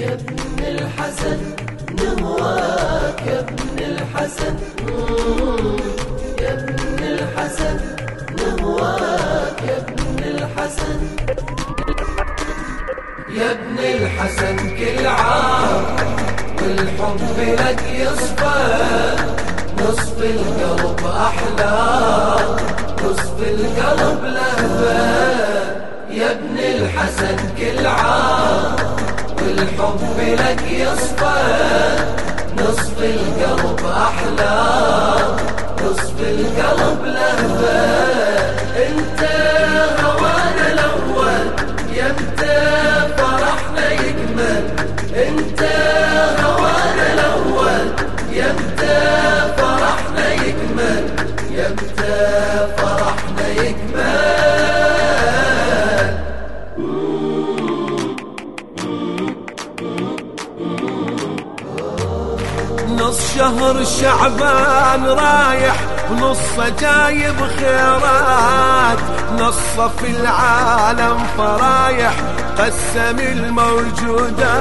يا ابن الحسن نهواك يا ابن الحسن. يا ابن الحسن نهواك يا ابن الحسن. يا ابن الحسن كل عام والحب لك يصفى. نصف القلب أحلى نصف القلب لهفة يا ابن الحسن كل والحب لك يصفى. نصف القلب أحلى نصف القلب لهفة انت هوانا الأول يمتى فرحنا يكمل. انت هوانا الأول يمتى فرحنا يكمل. يمتى فرحنا يكمل. شهر شعبان رايح ونصه جايب خيرات. نصه في العالم فرايح قسم الموجودات.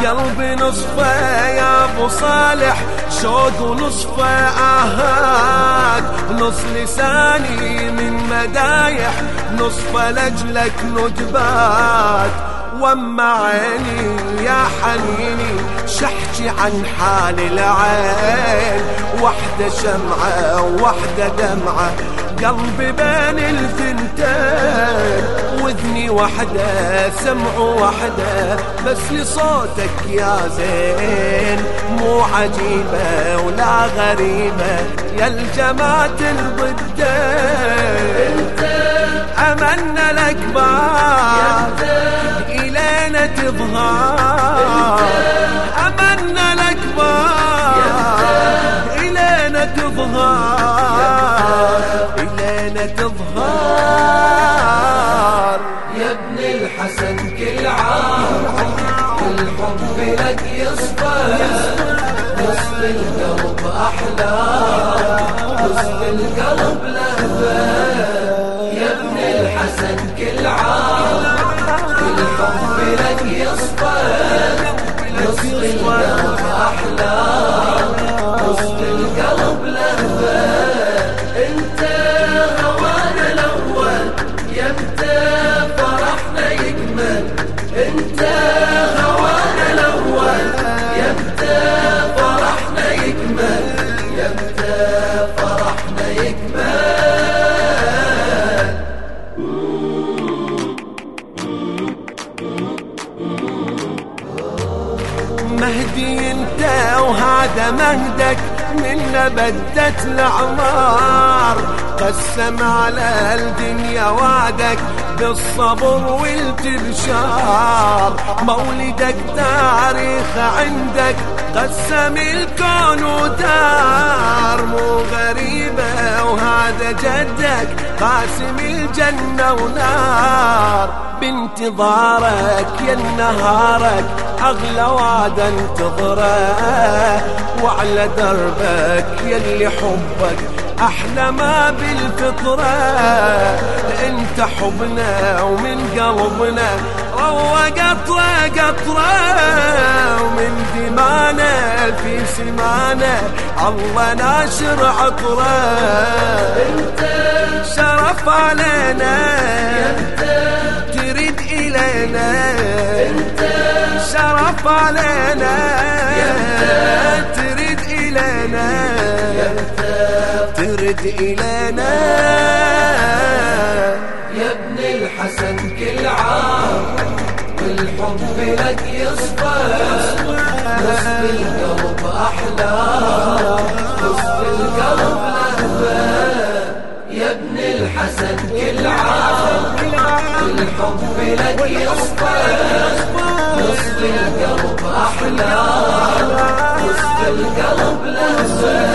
قلبي نصفه يا أبو صالح شوق ونصفه آهات. نص لساني من مدايح نصفه لاجلك ندبات. وما عيني يا حنيني. شحكي عن حال العين. وحدة شمعة وحدة دمعة. قلبي بين الثنتين وذني وحدة سمع وحدة. بس لصوتك يا زين. مو عجيبة ولا غريبة. يا الجماعة الضدين. أمنا الأكبر. إلينا تظهر أمنا الأكبر إلينا تظهر إلينا تظهر يا ابن الحسن كل عام والحب لك يصفى نصف القلب أحلى نصف القلب لهفة يا ابن الحسن كل عام بدت الأعمار. قسم على الدنيا وعدك بالصبر والتبشار مولدك تاريخ عندك قسم الكون ودار. مو غريبة وهذا جدك قاسم الجنة ونار. بانتظارك يا نهارك أغلى وعد أنتظره. وعلى دربك يلي حبك أحلى ما بالفطرة. أنت حبنا ومن قلبنا روى قطرة قطرة. ومن دمانا في سمانا الله ناشر عطرة. أنت شرف علينا. تريد إلينا. أنت شرف علينا. تريد إلينا. ترد إلينا. يا ابن الحسن كل عام والحب لك يصفى نصف القلب أحلى نصف القلب لهفة يا ابن الحسن كل عام والحب لك يصفى نصف القلب أحلى. القلب لهفة انت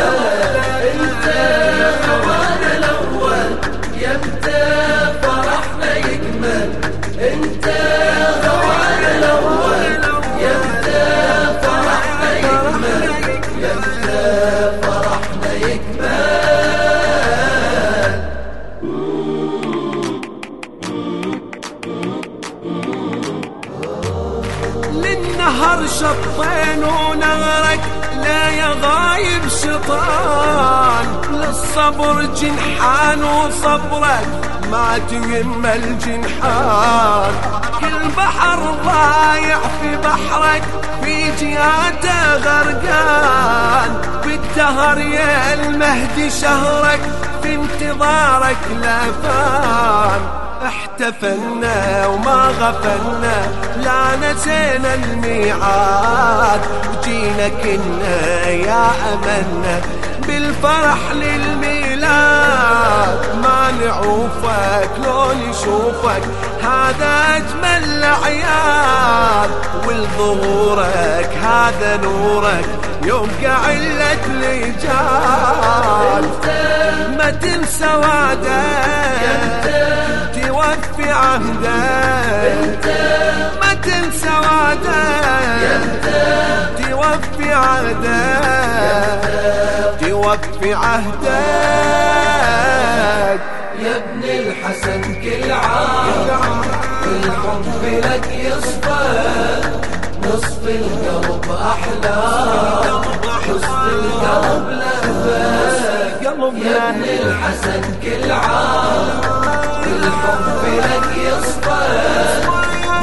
يا غايب شطان للصبر جنحان وصبرك ما تهم الجنحان. كل بحر ضايع في بحرك في جهاته غرقان. بالدهر يا المهدي شهرك في انتظارك لفان احتفلنا وما غفلنا لا نسينا الميعاد. وجينا كنا يا أملنا بالفرح للميلاد. ما نعوفك لو نشوفك هذا أجمل الأعياد. والظهورك هذا نورك يوم قعلت لجال ما تنسى وعدك. توفي عهدك ما تنسى وعدك توفي عهدك توفي عهدك يا ابن الحسن كل عام والحب لك يصفى نصف القلب أحلى. نصف القلب لهفاك يا ابن الحسن كل عام الحب لك يصبر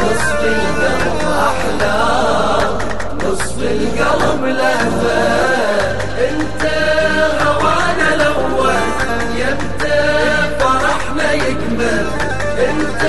نصف القلب أحلى نصف القلب لهفة انت هوانا الأول يمتى فرحنا يكمل انت